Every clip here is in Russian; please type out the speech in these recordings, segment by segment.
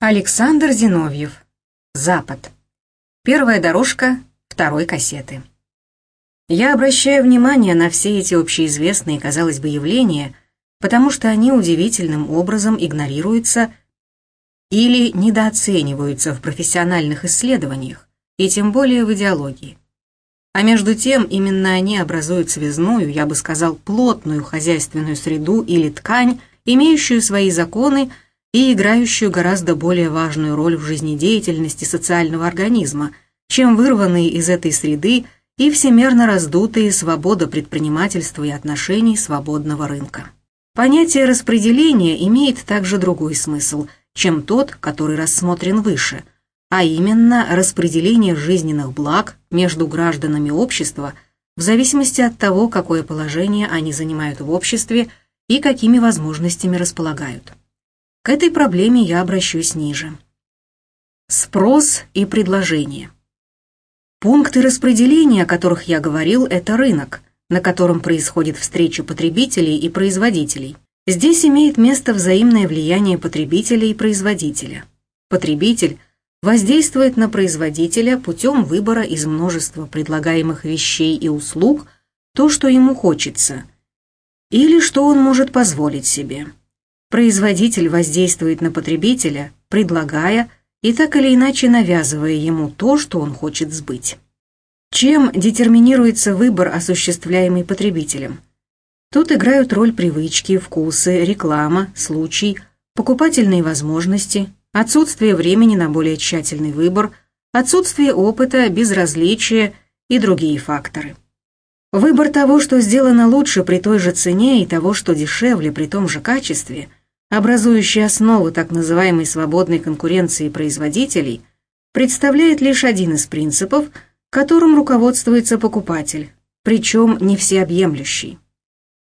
Александр Зиновьев. Запад. Первая дорожка второй кассеты. Я обращаю внимание на все эти общеизвестные, казалось бы, явления, потому что они удивительным образом игнорируются или недооцениваются в профессиональных исследованиях, и тем более в идеологии. А между тем именно они образуют связную, я бы сказал, плотную хозяйственную среду или ткань, имеющую свои законы, и играющую гораздо более важную роль в жизнедеятельности социального организма, чем вырванные из этой среды и всемерно раздутые свобода предпринимательства и отношений свободного рынка. Понятие распределения имеет также другой смысл, чем тот, который рассмотрен выше, а именно распределение жизненных благ между гражданами общества в зависимости от того, какое положение они занимают в обществе и какими возможностями располагают. К этой проблеме я обращусь ниже. Спрос и предложение. Пункты распределения, о которых я говорил, это рынок, на котором происходит встреча потребителей и производителей. Здесь имеет место взаимное влияние потребителя и производителя. Потребитель воздействует на производителя путем выбора из множества предлагаемых вещей и услуг то, что ему хочется, или что он может позволить себе. Производитель воздействует на потребителя, предлагая и так или иначе навязывая ему то, что он хочет сбыть. Чем детерминируется выбор, осуществляемый потребителем? Тут играют роль привычки, вкусы, реклама, случай, покупательные возможности, отсутствие времени на более тщательный выбор, отсутствие опыта, безразличие и другие факторы. Выбор того, что сделано лучше при той же цене и того, что дешевле при том же качестве – образующий основу так называемой свободной конкуренции производителей, представляет лишь один из принципов, которым руководствуется покупатель, причем не всеобъемлющий.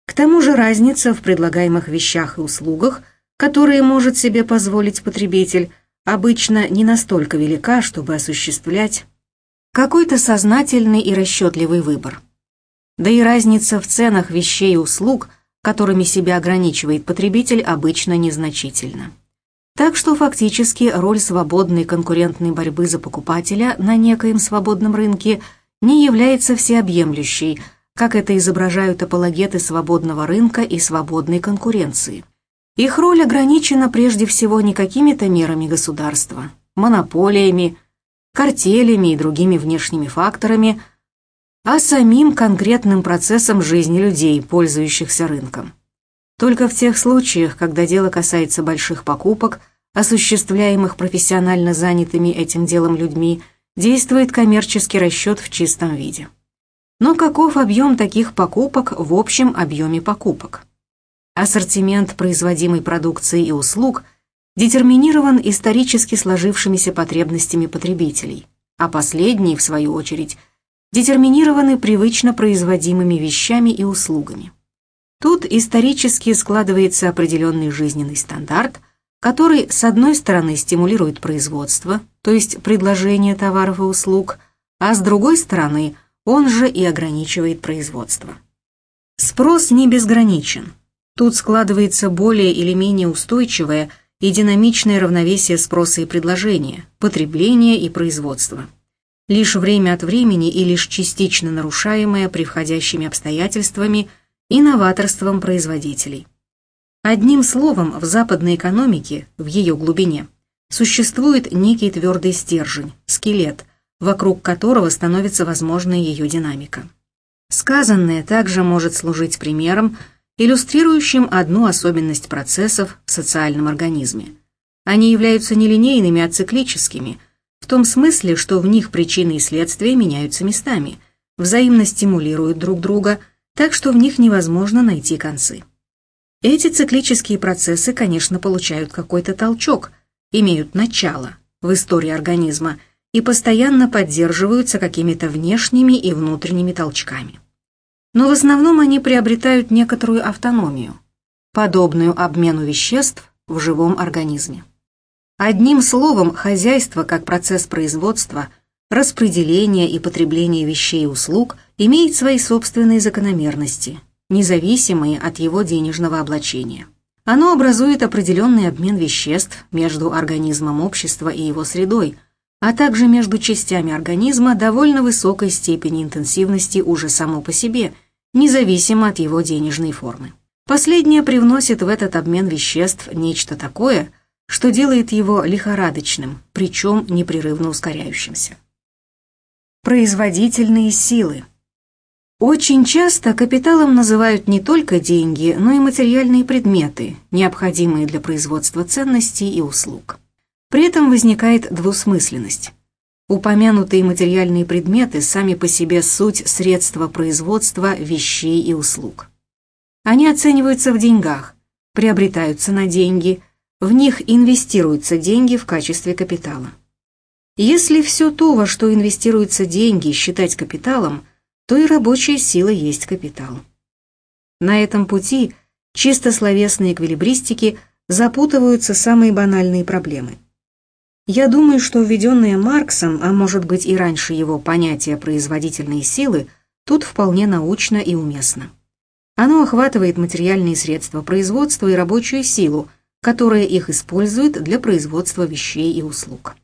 К тому же разница в предлагаемых вещах и услугах, которые может себе позволить потребитель, обычно не настолько велика, чтобы осуществлять какой-то сознательный и расчетливый выбор. Да и разница в ценах вещей и услуг – которыми себя ограничивает потребитель, обычно незначительна. Так что фактически роль свободной конкурентной борьбы за покупателя на некоем свободном рынке не является всеобъемлющей, как это изображают апологеты свободного рынка и свободной конкуренции. Их роль ограничена прежде всего не какими-то мерами государства, монополиями, картелями и другими внешними факторами, а самим конкретным процессом жизни людей, пользующихся рынком. Только в тех случаях, когда дело касается больших покупок, осуществляемых профессионально занятыми этим делом людьми, действует коммерческий расчет в чистом виде. Но каков объем таких покупок в общем объеме покупок? Ассортимент производимой продукции и услуг детерминирован исторически сложившимися потребностями потребителей, а последние, в свою очередь, детерминированы привычно производимыми вещами и услугами. Тут исторически складывается определенный жизненный стандарт, который, с одной стороны, стимулирует производство, то есть предложение товаров и услуг, а с другой стороны, он же и ограничивает производство. Спрос не безграничен. Тут складывается более или менее устойчивое и динамичное равновесие спроса и предложения, потребления и производства лишь время от времени и лишь частично нарушаемое превходящими обстоятельствами и новаторством производителей. Одним словом, в западной экономике, в ее глубине, существует некий твердый стержень, скелет, вокруг которого становится возможной ее динамика. Сказанное также может служить примером, иллюстрирующим одну особенность процессов в социальном организме. Они являются не линейными, а циклическими – в том смысле, что в них причины и следствия меняются местами, взаимно стимулируют друг друга, так что в них невозможно найти концы. Эти циклические процессы, конечно, получают какой-то толчок, имеют начало в истории организма и постоянно поддерживаются какими-то внешними и внутренними толчками. Но в основном они приобретают некоторую автономию, подобную обмену веществ в живом организме. Одним словом, хозяйство как процесс производства, распределения и потребления вещей и услуг имеет свои собственные закономерности, независимые от его денежного облачения. Оно образует определенный обмен веществ между организмом общества и его средой, а также между частями организма довольно высокой степени интенсивности уже само по себе, независимо от его денежной формы. Последнее привносит в этот обмен веществ нечто такое, что делает его лихорадочным, причем непрерывно ускоряющимся. Производительные силы. Очень часто капиталом называют не только деньги, но и материальные предметы, необходимые для производства ценностей и услуг. При этом возникает двусмысленность. Упомянутые материальные предметы сами по себе суть средства производства вещей и услуг. Они оцениваются в деньгах, приобретаются на деньги, в них инвестируются деньги в качестве капитала. Если все то, во что инвестируются деньги, считать капиталом, то и рабочая сила есть капитал. На этом пути чисто словесные эквилибристики запутываются самые банальные проблемы. Я думаю, что введенное Марксом, а может быть и раньше его понятие производительной силы, тут вполне научно и уместно. Оно охватывает материальные средства производства и рабочую силу, которая их использует для производства вещей и услуг.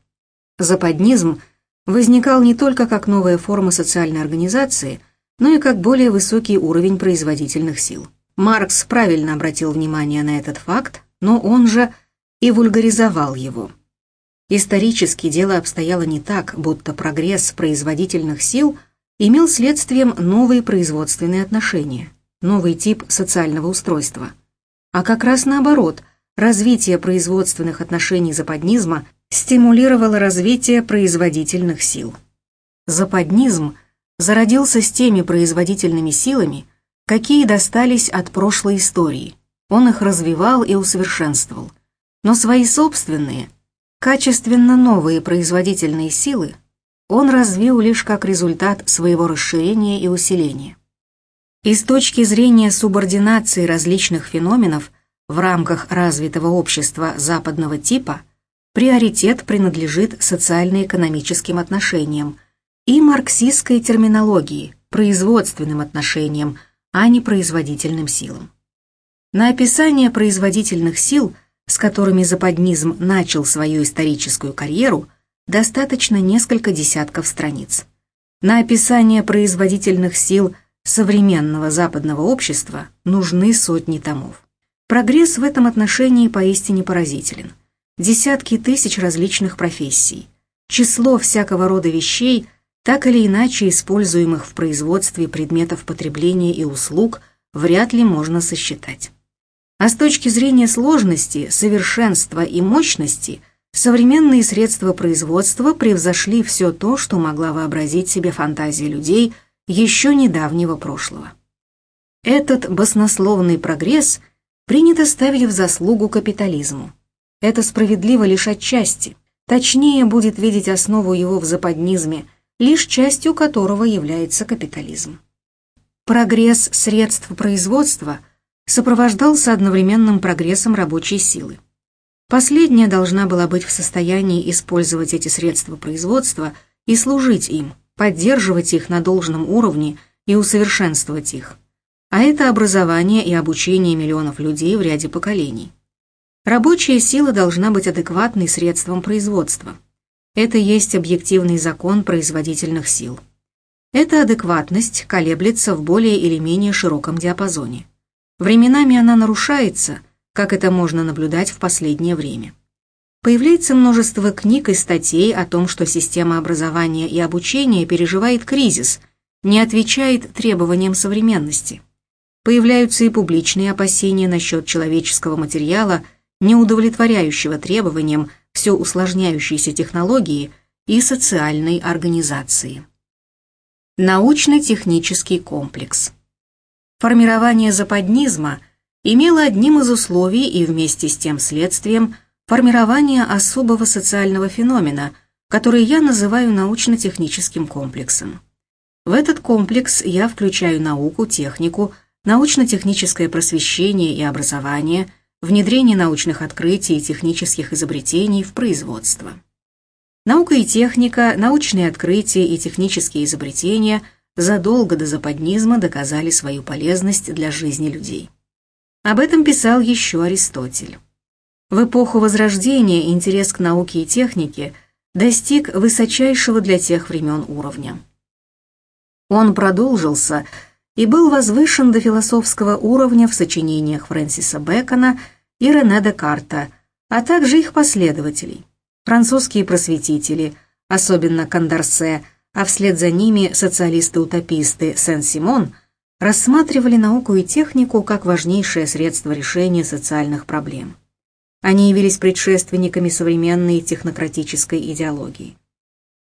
Западнизм возникал не только как новая форма социальной организации, но и как более высокий уровень производительных сил. Маркс правильно обратил внимание на этот факт, но он же и вульгаризовал его. Исторически дело обстояло не так, будто прогресс производительных сил имел следствием новые производственные отношения, новый тип социального устройства. А как раз наоборот, развитие производственных отношений западнизма стимулировало развитие производительных сил. Западнизм зародился с теми производительными силами, какие достались от прошлой истории. Он их развивал и усовершенствовал. Но свои собственные, качественно новые производительные силы он развил лишь как результат своего расширения и усиления. И с точки зрения субординации различных феноменов в рамках развитого общества западного типа – приоритет принадлежит социально-экономическим отношениям и марксистской терминологии, производственным отношениям, а не производительным силам. На описание производительных сил, с которыми западнизм начал свою историческую карьеру, достаточно несколько десятков страниц. На описание производительных сил современного западного общества нужны сотни томов. Прогресс в этом отношении поистине поразителен десятки тысяч различных профессий, число всякого рода вещей, так или иначе используемых в производстве предметов потребления и услуг, вряд ли можно сосчитать. А с точки зрения сложности, совершенства и мощности, современные средства производства превзошли все то, что могла вообразить себе фантазия людей еще недавнего прошлого. Этот баснословный прогресс принято ставить в заслугу капитализму. Это справедливо лишь отчасти. Точнее будет видеть основу его в западнизме, лишь частью которого является капитализм. Прогресс средств производства сопровождался одновременным прогрессом рабочей силы. Последняя должна была быть в состоянии использовать эти средства производства и служить им, поддерживать их на должном уровне и усовершенствовать их. А это образование и обучение миллионов людей в ряде поколений. Рабочая сила должна быть адекватной средством производства. Это есть объективный закон производительных сил. Эта адекватность колеблется в более или менее широком диапазоне. Временами она нарушается, как это можно наблюдать в последнее время. Появляется множество книг и статей о том, что система образования и обучения переживает кризис, не отвечает требованиям современности. Появляются и публичные опасения насчет человеческого материала – не удовлетворяющего требованиям все усложняющейся технологии и социальной организации. Научно-технический комплекс. Формирование западнизма имело одним из условий и вместе с тем следствием формирование особого социального феномена, который я называю научно-техническим комплексом. В этот комплекс я включаю науку, технику, научно-техническое просвещение и образование – внедрение научных открытий и технических изобретений в производство. Наука и техника, научные открытия и технические изобретения задолго до западнизма доказали свою полезность для жизни людей. Об этом писал еще Аристотель. В эпоху Возрождения интерес к науке и технике достиг высочайшего для тех времен уровня. Он продолжился и был возвышен до философского уровня в сочинениях Фрэнсиса Бэкона и Рене Декарта, а также их последователей. Французские просветители, особенно Кондорсе, а вслед за ними социалисты-утописты Сен-Симон, рассматривали науку и технику как важнейшее средство решения социальных проблем. Они явились предшественниками современной технократической идеологии.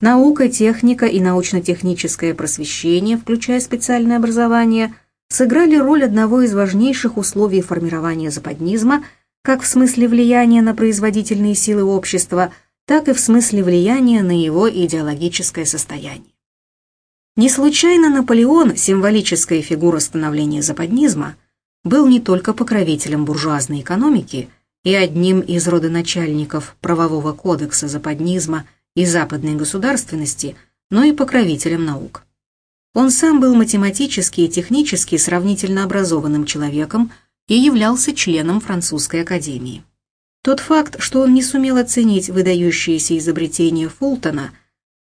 Наука, техника и научно-техническое просвещение, включая специальное образование, сыграли роль одного из важнейших условий формирования западнизма как в смысле влияния на производительные силы общества, так и в смысле влияния на его идеологическое состояние. Не случайно Наполеон, символическая фигура становления западнизма, был не только покровителем буржуазной экономики и одним из родоначальников правового кодекса западнизма – и западной государственности, но и покровителем наук. Он сам был математически и технически сравнительно образованным человеком и являлся членом французской академии. Тот факт, что он не сумел оценить выдающиеся изобретения Фултона,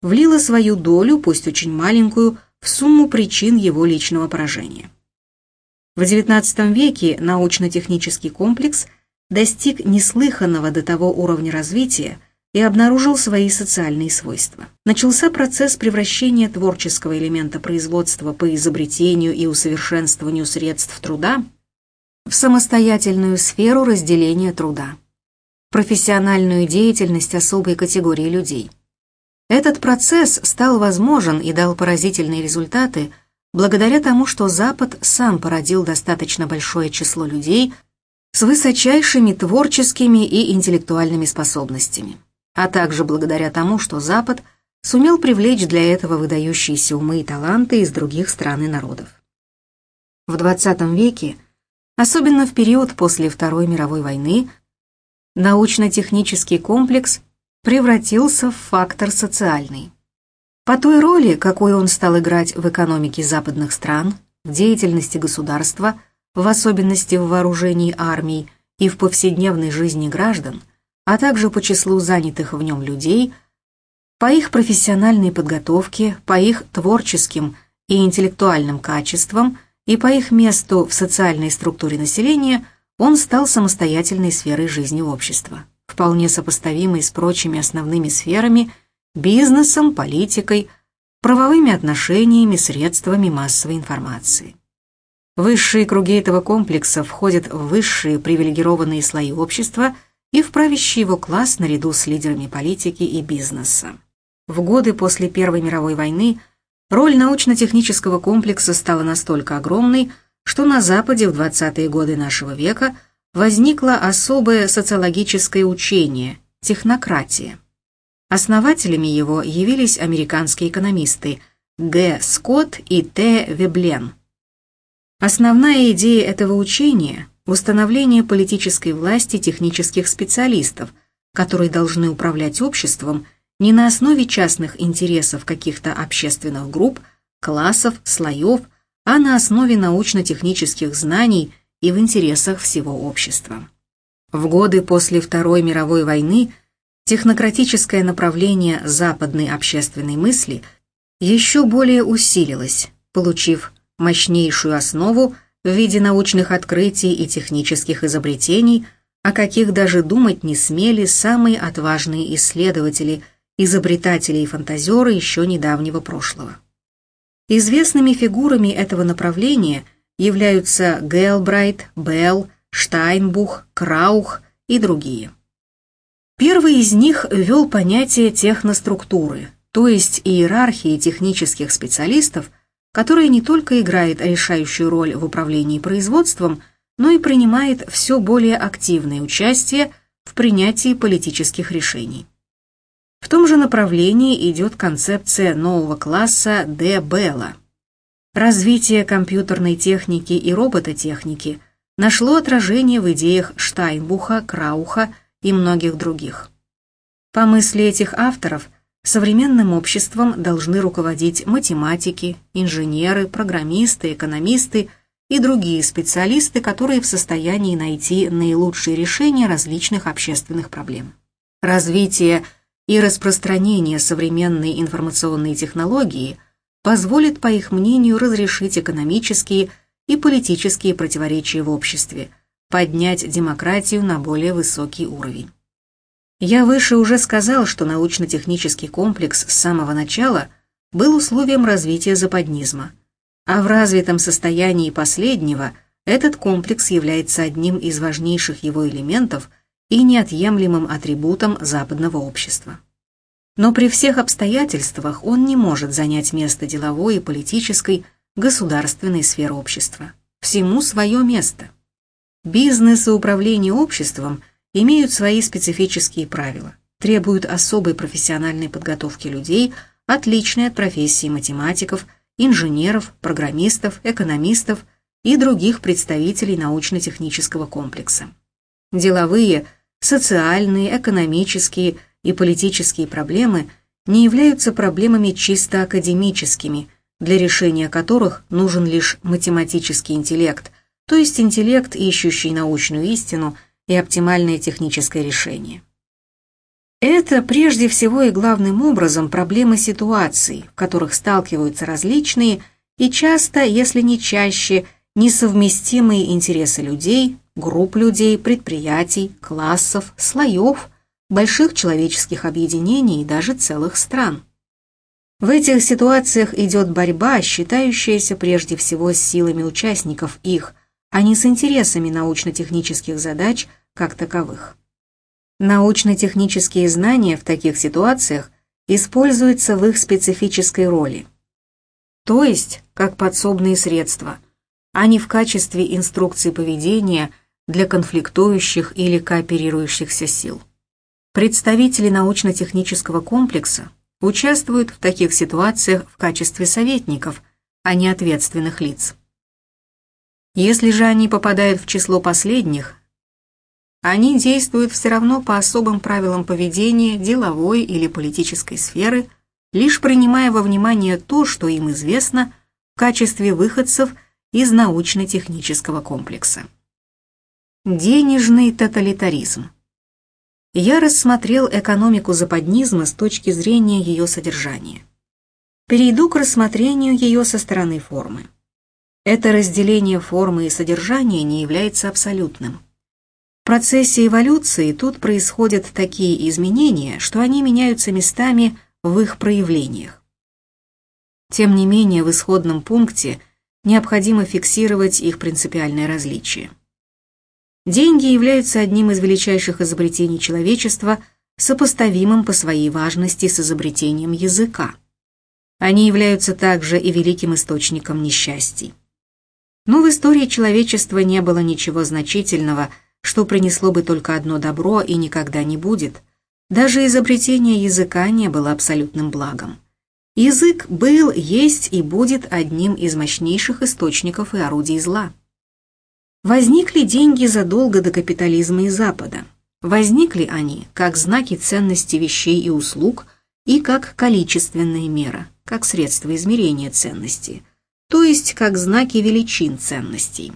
влило свою долю, пусть очень маленькую, в сумму причин его личного поражения. В XIX веке научно-технический комплекс достиг неслыханного до того уровня развития, и обнаружил свои социальные свойства. Начался процесс превращения творческого элемента производства по изобретению и усовершенствованию средств труда в самостоятельную сферу разделения труда, профессиональную деятельность особой категории людей. Этот процесс стал возможен и дал поразительные результаты благодаря тому, что Запад сам породил достаточно большое число людей с высочайшими творческими и интеллектуальными способностями а также благодаря тому, что Запад сумел привлечь для этого выдающиеся умы и таланты из других стран и народов. В XX веке, особенно в период после Второй мировой войны, научно-технический комплекс превратился в фактор социальный. По той роли, какую он стал играть в экономике западных стран, в деятельности государства, в особенности в вооружении армий и в повседневной жизни граждан – а также по числу занятых в нем людей, по их профессиональной подготовке, по их творческим и интеллектуальным качествам и по их месту в социальной структуре населения он стал самостоятельной сферой жизни общества, вполне сопоставимой с прочими основными сферами – бизнесом, политикой, правовыми отношениями, средствами массовой информации. Высшие круги этого комплекса входят в высшие привилегированные слои общества – и в правящий его класс наряду с лидерами политики и бизнеса. В годы после Первой мировой войны роль научно-технического комплекса стала настолько огромной, что на Западе в 20-е годы нашего века возникло особое социологическое учение – технократия. Основателями его явились американские экономисты Г. Скотт и Т. Веблен. Основная идея этого учения установление политической власти технических специалистов, которые должны управлять обществом не на основе частных интересов каких-то общественных групп, классов, слоев, а на основе научно-технических знаний и в интересах всего общества. В годы после Второй мировой войны технократическое направление западной общественной мысли еще более усилилось, получив мощнейшую основу в виде научных открытий и технических изобретений, о каких даже думать не смели самые отважные исследователи, изобретатели и фантазеры еще недавнего прошлого. Известными фигурами этого направления являются Гелбрайт, Белл, Штайнбух, Краух и другие. Первый из них ввел понятие техноструктуры, то есть иерархии технических специалистов – которая не только играет решающую роль в управлении производством, но и принимает все более активное участие в принятии политических решений. В том же направлении идет концепция нового класса Д. Белла. Развитие компьютерной техники и робототехники нашло отражение в идеях Штайнбуха, Крауха и многих других. По мысли этих авторов – Современным обществом должны руководить математики, инженеры, программисты, экономисты и другие специалисты, которые в состоянии найти наилучшие решения различных общественных проблем. Развитие и распространение современной информационной технологии позволит, по их мнению, разрешить экономические и политические противоречия в обществе, поднять демократию на более высокий уровень. Я выше уже сказал, что научно-технический комплекс с самого начала был условием развития западнизма, а в развитом состоянии последнего этот комплекс является одним из важнейших его элементов и неотъемлемым атрибутом западного общества. Но при всех обстоятельствах он не может занять место деловой и политической, государственной сферы общества. Всему свое место. Бизнес и управление обществом имеют свои специфические правила, требуют особой профессиональной подготовки людей, отличной от профессии математиков, инженеров, программистов, экономистов и других представителей научно-технического комплекса. Деловые, социальные, экономические и политические проблемы не являются проблемами чисто академическими – для решения которых нужен лишь математический интеллект, то есть интеллект, ищущий научную истину и оптимальное техническое решение. Это прежде всего и главным образом проблемы ситуаций, в которых сталкиваются различные и часто, если не чаще, несовместимые интересы людей, групп людей, предприятий, классов, слоев, больших человеческих объединений и даже целых стран. В этих ситуациях идет борьба, считающаяся прежде всего с силами участников их, а не с интересами научно-технических задач как таковых. Научно-технические знания в таких ситуациях используются в их специфической роли, то есть как подсобные средства, а не в качестве инструкций поведения для конфликтующих или кооперирующихся сил. Представители научно-технического комплекса участвуют в таких ситуациях в качестве советников, а не ответственных лиц. Если же они попадают в число последних, они действуют все равно по особым правилам поведения деловой или политической сферы, лишь принимая во внимание то, что им известно в качестве выходцев из научно-технического комплекса. Денежный тоталитаризм я рассмотрел экономику западнизма с точки зрения ее содержания. Перейду к рассмотрению ее со стороны формы. Это разделение формы и содержания не является абсолютным. В процессе эволюции тут происходят такие изменения, что они меняются местами в их проявлениях. Тем не менее, в исходном пункте необходимо фиксировать их принципиальное различие. Деньги являются одним из величайших изобретений человечества, сопоставимым по своей важности с изобретением языка. Они являются также и великим источником несчастий. Но в истории человечества не было ничего значительного, что принесло бы только одно добро и никогда не будет. Даже изобретение языка не было абсолютным благом. Язык был, есть и будет одним из мощнейших источников и орудий зла. Возникли деньги задолго до капитализма и Запада. Возникли они как знаки ценности вещей и услуг и как количественная мера, как средство измерения ценности, то есть как знаки величин ценностей.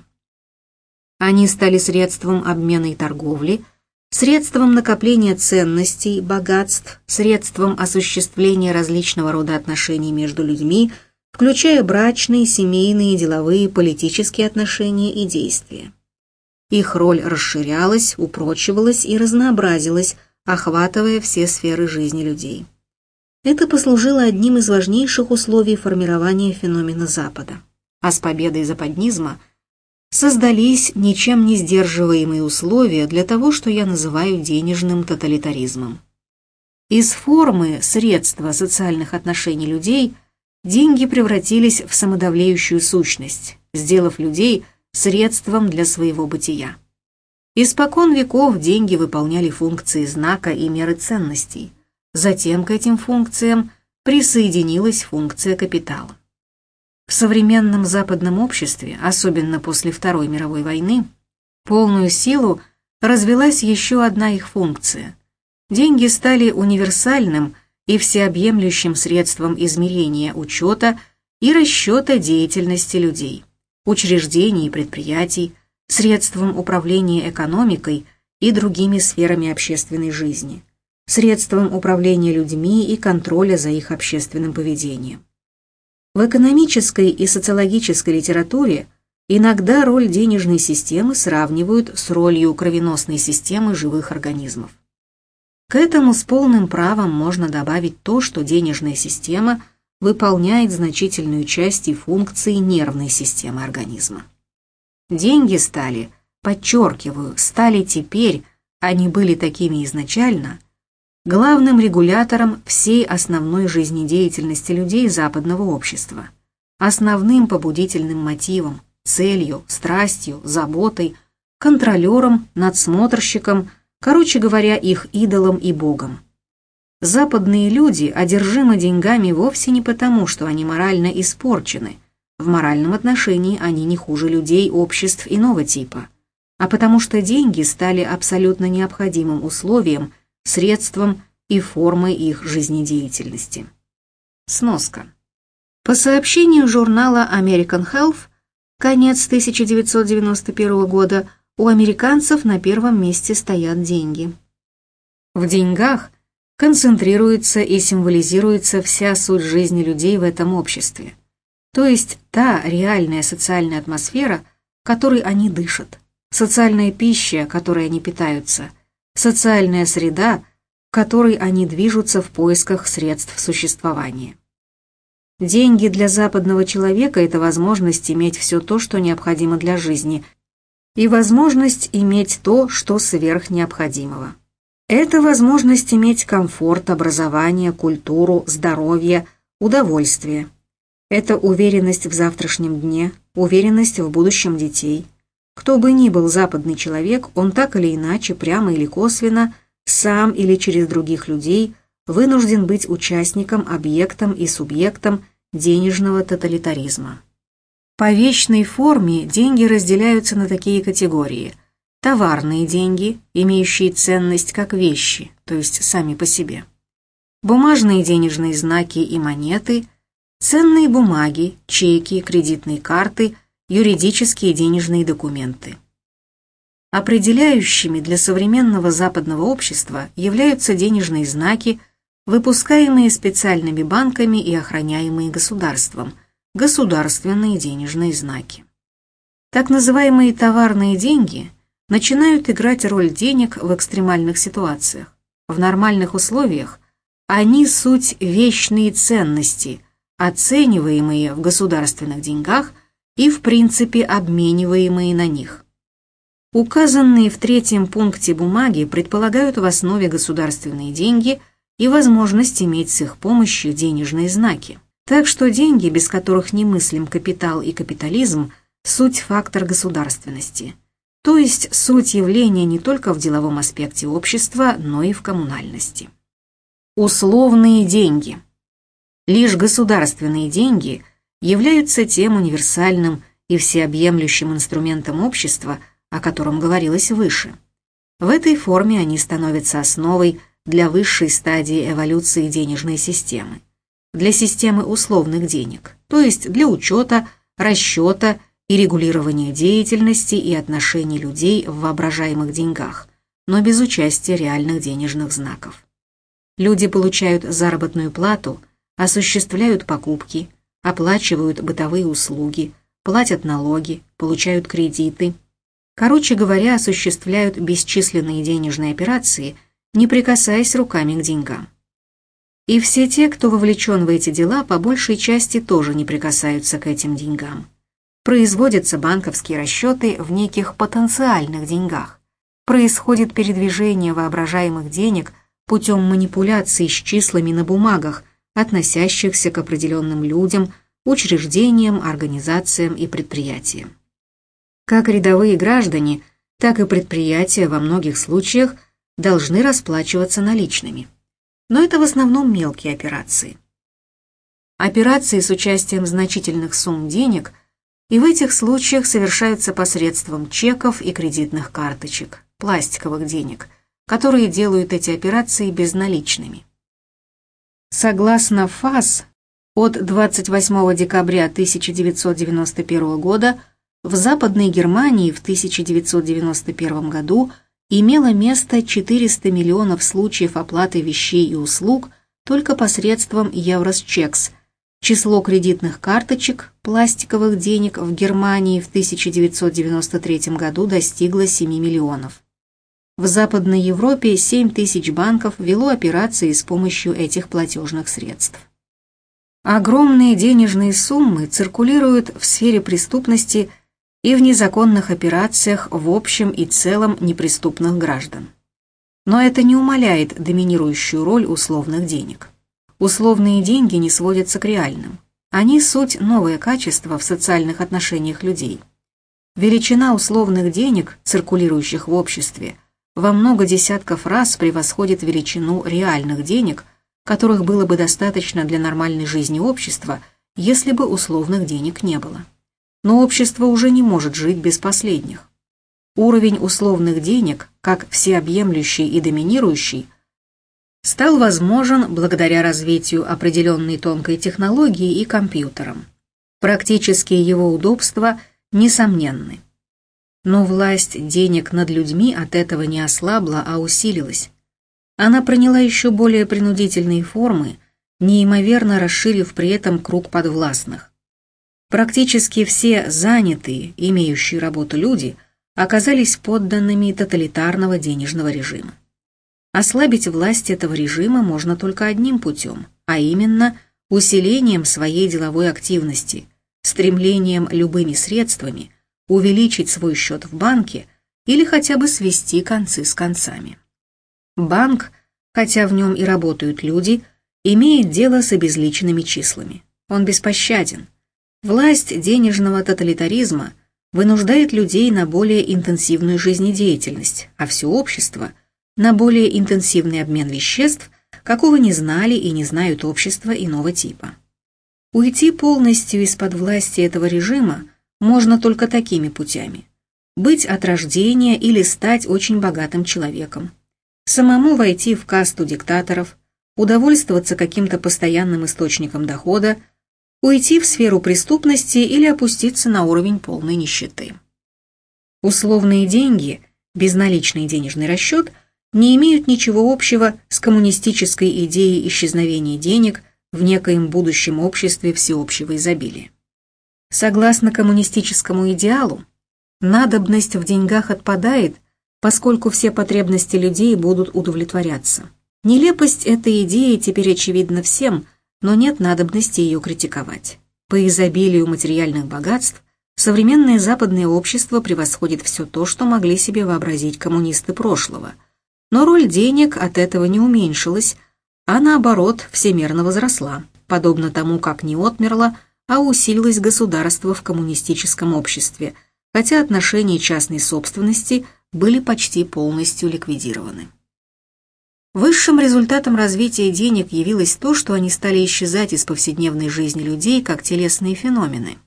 Они стали средством обмена и торговли, средством накопления ценностей, богатств, средством осуществления различного рода отношений между людьми – включая брачные, семейные, деловые, политические отношения и действия. Их роль расширялась, упрочивалась и разнообразилась, охватывая все сферы жизни людей. Это послужило одним из важнейших условий формирования феномена Запада. А с победой западнизма создались ничем не сдерживаемые условия для того, что я называю денежным тоталитаризмом. Из формы средства социальных отношений людей – деньги превратились в самодавлеющую сущность, сделав людей средством для своего бытия. Испокон веков деньги выполняли функции знака и меры ценностей. Затем к этим функциям присоединилась функция капитала. В современном западном обществе, особенно после Второй мировой войны, полную силу развелась еще одна их функция. Деньги стали универсальным, и всеобъемлющим средством измерения учета и расчета деятельности людей. учреждений и предприятий, средством управления экономикой и другими сферами общественной жизни, средством управления людьми и контроля за их общественным поведением. В экономической и социологической литературе иногда роль денежной системы сравнивают с ролью кровеносной системы живых организмов. К этому с полным правом можно добавить то, что денежная система выполняет значительную часть и функции нервной системы организма. Деньги стали, подчеркиваю, стали теперь, они были такими изначально, главным регулятором всей основной жизнедеятельности людей западного общества, основным побудительным мотивом, целью, страстью, заботой, контролером, надсмотрщиком, короче говоря, их идолом и богом. Западные люди одержимы деньгами вовсе не потому, что они морально испорчены, в моральном отношении они не хуже людей обществ иного типа, а потому что деньги стали абсолютно необходимым условием – средством и формой их жизнедеятельности. Сноска. По сообщению журнала American Health, конец 1991 года, у американцев на первом месте стоят деньги. В деньгах концентрируется и символизируется вся суть жизни людей в этом обществе, то есть та реальная социальная атмосфера, которой они дышат, социальная пища, которой они питаются – социальная среда, в которой они движутся в поисках средств существования. Деньги для западного человека – это возможность иметь все то, что необходимо для жизни, и возможность иметь то, что сверх необходимого. Это возможность иметь комфорт, образование, культуру, здоровье, удовольствие. Это уверенность в завтрашнем дне, уверенность в будущем детей – кто бы ни был западный человек, он так или иначе, прямо или косвенно, сам или через других людей, вынужден быть участником, объектом и субъектом денежного тоталитаризма. По вечной форме деньги разделяются на такие категории. Товарные деньги, имеющие ценность как вещи, то есть сами по себе. Бумажные денежные знаки и монеты, ценные бумаги, чеки, кредитные карты – юридические денежные документы. Определяющими для современного западного общества являются денежные знаки, выпускаемые специальными банками и охраняемые государством, государственные денежные знаки. Так называемые товарные деньги начинают играть роль денег в экстремальных ситуациях. В нормальных условиях они суть вечные ценности, оцениваемые в государственных деньгах – и в принципе обмениваемые на них. Указанные в третьем пункте бумаги предполагают в основе государственные деньги и возможность иметь с их помощью денежные знаки. Так что деньги, без которых не мыслим капитал и капитализм, суть фактор государственности. То есть суть явления не только в деловом аспекте общества, но и в коммунальности. Условные деньги. Лишь государственные деньги – являются тем универсальным и всеобъемлющим инструментом общества, о котором говорилось выше. В этой форме они становятся основой для высшей стадии эволюции денежной системы, для системы условных денег, то есть для учета, расчета и регулирования деятельности и отношений людей в воображаемых деньгах, но без участия реальных денежных знаков. Люди получают заработную плату, осуществляют покупки, оплачивают бытовые услуги, платят налоги, получают кредиты. Короче говоря, осуществляют бесчисленные денежные операции, не прикасаясь руками к деньгам. И все те, кто вовлечен в эти дела, по большей части тоже не прикасаются к этим деньгам. Производятся банковские расчеты в неких потенциальных деньгах. Происходит передвижение воображаемых денег путем манипуляций с числами на бумагах – относящихся к определенным людям, учреждениям, организациям и предприятиям. Как рядовые граждане, так и предприятия во многих случаях должны расплачиваться наличными. Но это в основном мелкие операции. Операции с участием значительных сумм денег и в этих случаях совершаются посредством чеков и кредитных карточек, пластиковых денег, которые делают эти операции безналичными. Согласно ФАС, от 28 декабря 1991 года В Западной Германии в 1991 году имело место 400 миллионов случаев оплаты вещей и услуг только посредством Евросчекс. Число кредитных карточек, пластиковых денег в Германии в 1993 году достигло 7 миллионов. В Западной Европе 7 тысяч банков вело операции с помощью этих платежных средств. Огромные денежные суммы циркулируют в сфере преступности и в незаконных операциях в общем и целом неприступных граждан. Но это не умаляет доминирующую роль условных денег. Условные деньги не сводятся к реальным. Они суть новое качество в социальных отношениях людей. Величина условных денег, циркулирующих в обществе, во много десятков раз превосходит величину реальных денег, которых было бы достаточно для нормальной жизни общества, если бы условных денег не было. Но общество уже не может жить без последних. Уровень условных денег, как всеобъемлющий и доминирующий, стал возможен благодаря развитию определенной тонкой технологии и компьютерам. Практические его удобства несомненны. Но власть денег над людьми от этого не ослабла, а усилилась. Она приняла еще более принудительные формы, неимоверно расширив при этом круг подвластных. Практически все занятые, имеющие работу люди, оказались подданными тоталитарного денежного режима. Ослабить власть этого режима можно только одним путем, а именно усилением своей деловой активности, стремлением любыми средствами увеличить свой счет в банке или хотя бы свести концы с концами. Банк, хотя в нем и работают люди, имеет дело с обезличенными числами. Он беспощаден. Власть денежного тоталитаризма вынуждает людей на более интенсивную жизнедеятельность, а все общество – на более интенсивный обмен веществ, какого не знали и не знают общества иного типа. Уйти полностью из-под власти этого режима можно только такими путями. Быть от рождения или стать очень богатым человеком. Самому войти в касту диктаторов, удовольствоваться каким-то постоянным источником дохода, уйти в сферу преступности или опуститься на уровень полной нищеты. Условные деньги, безналичный денежный расчет, не имеют ничего общего с коммунистической идеей исчезновения денег в некоем будущем обществе всеобщего изобилия. Согласно коммунистическому идеалу, надобность в деньгах отпадает, поскольку все потребности людей будут удовлетворяться. Нелепость этой идеи теперь очевидна всем, но нет надобности ее критиковать. По изобилию материальных богатств современное западное общество превосходит все то, что могли себе вообразить коммунисты прошлого. Но роль денег от этого не уменьшилась, а наоборот всемерно возросла, подобно тому, как не отмерла, а усилилось государство в коммунистическом обществе, хотя отношения частной собственности были почти полностью ликвидированы. Высшим результатом развития денег явилось то, что они стали исчезать из повседневной жизни людей как телесные феномены.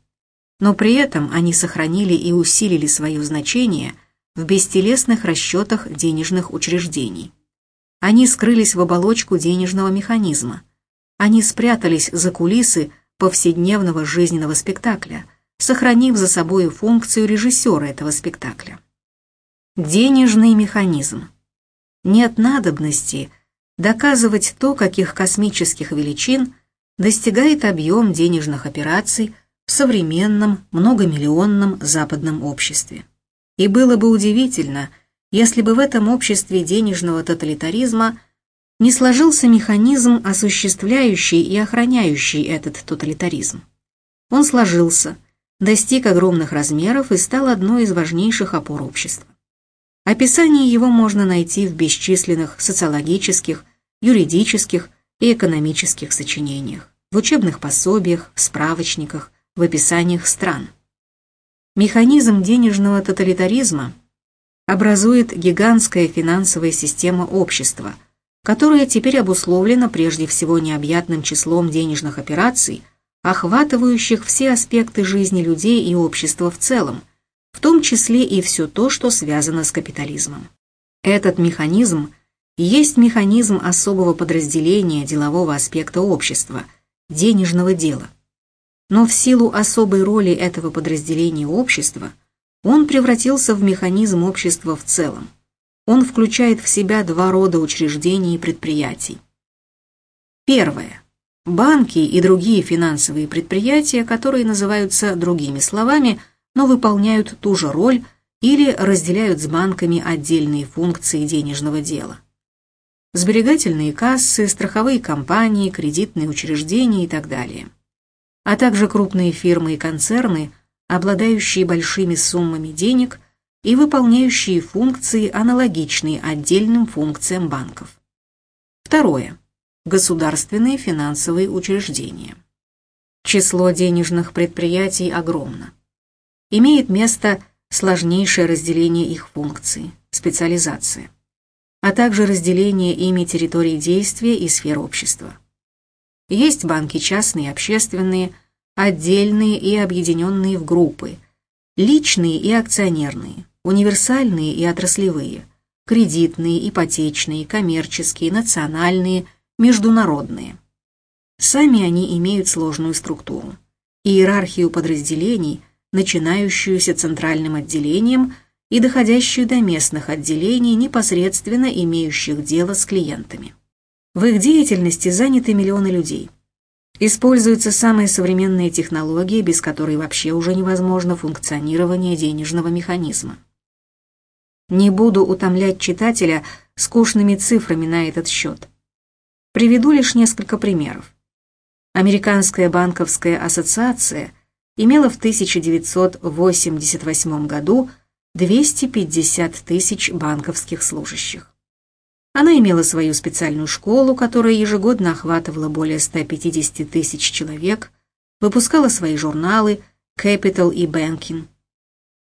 Но при этом они сохранили и усилили свое значение в бестелесных расчетах денежных учреждений. Они скрылись в оболочку денежного механизма. Они спрятались за кулисы повседневного жизненного спектакля, сохранив за собой функцию режиссера этого спектакля. Денежный механизм. Нет надобности доказывать то, каких космических величин достигает объем денежных операций в современном многомиллионном западном обществе. И было бы удивительно, если бы в этом обществе денежного тоталитаризма не сложился механизм, осуществляющий и охраняющий этот тоталитаризм. Он сложился, достиг огромных размеров и стал одной из важнейших опор общества. Описание его можно найти в бесчисленных социологических, юридических и экономических сочинениях, в учебных пособиях, в справочниках, в описаниях стран. Механизм денежного тоталитаризма образует гигантская финансовая система общества – которое теперь обусловлено прежде всего необъятным числом денежных операций, охватывающих все аспекты жизни людей и общества в целом, в том числе и все то, что связано с капитализмом. Этот механизм есть механизм особого подразделения делового аспекта общества – денежного дела. но в силу особой роли этого подразделения общества он превратился в механизм общества в целом. Он включает в себя два рода учреждений и предприятий. Первое. Банки и другие финансовые предприятия, которые называются другими словами, но выполняют ту же роль или разделяют с банками отдельные функции денежного дела. Сберегательные кассы, страховые компании, кредитные учреждения и так далее. А также крупные фирмы и концерны, обладающие большими суммами денег и выполняющие функции, аналогичные отдельным функциям банков. Второе. Государственные финансовые учреждения. Число денежных предприятий огромно. Имеет место сложнейшее разделение их функций, специализация, а также разделение ими территорий действия и сфер общества. Есть банки частные и общественные, отдельные и объединенные в группы, личные и акционерные, универсальные и отраслевые, кредитные, ипотечные, коммерческие, национальные, международные. Сами они имеют сложную структуру, иерархию подразделений, начинающуюся центральным отделением и доходящую до местных отделений, непосредственно имеющих дело с клиентами. В их деятельности заняты миллионы людей. Используются самые современные технологии, без которой вообще уже невозможно функционирование денежного механизма. Не буду утомлять читателя скучными цифрами на этот счет. Приведу лишь несколько примеров. Американская банковская ассоциация имела в 1988 году 250 тысяч банковских служащих. Она имела свою специальную школу, которая ежегодно охватывала более 150 тысяч человек, выпускала свои журналы Capital и Banking.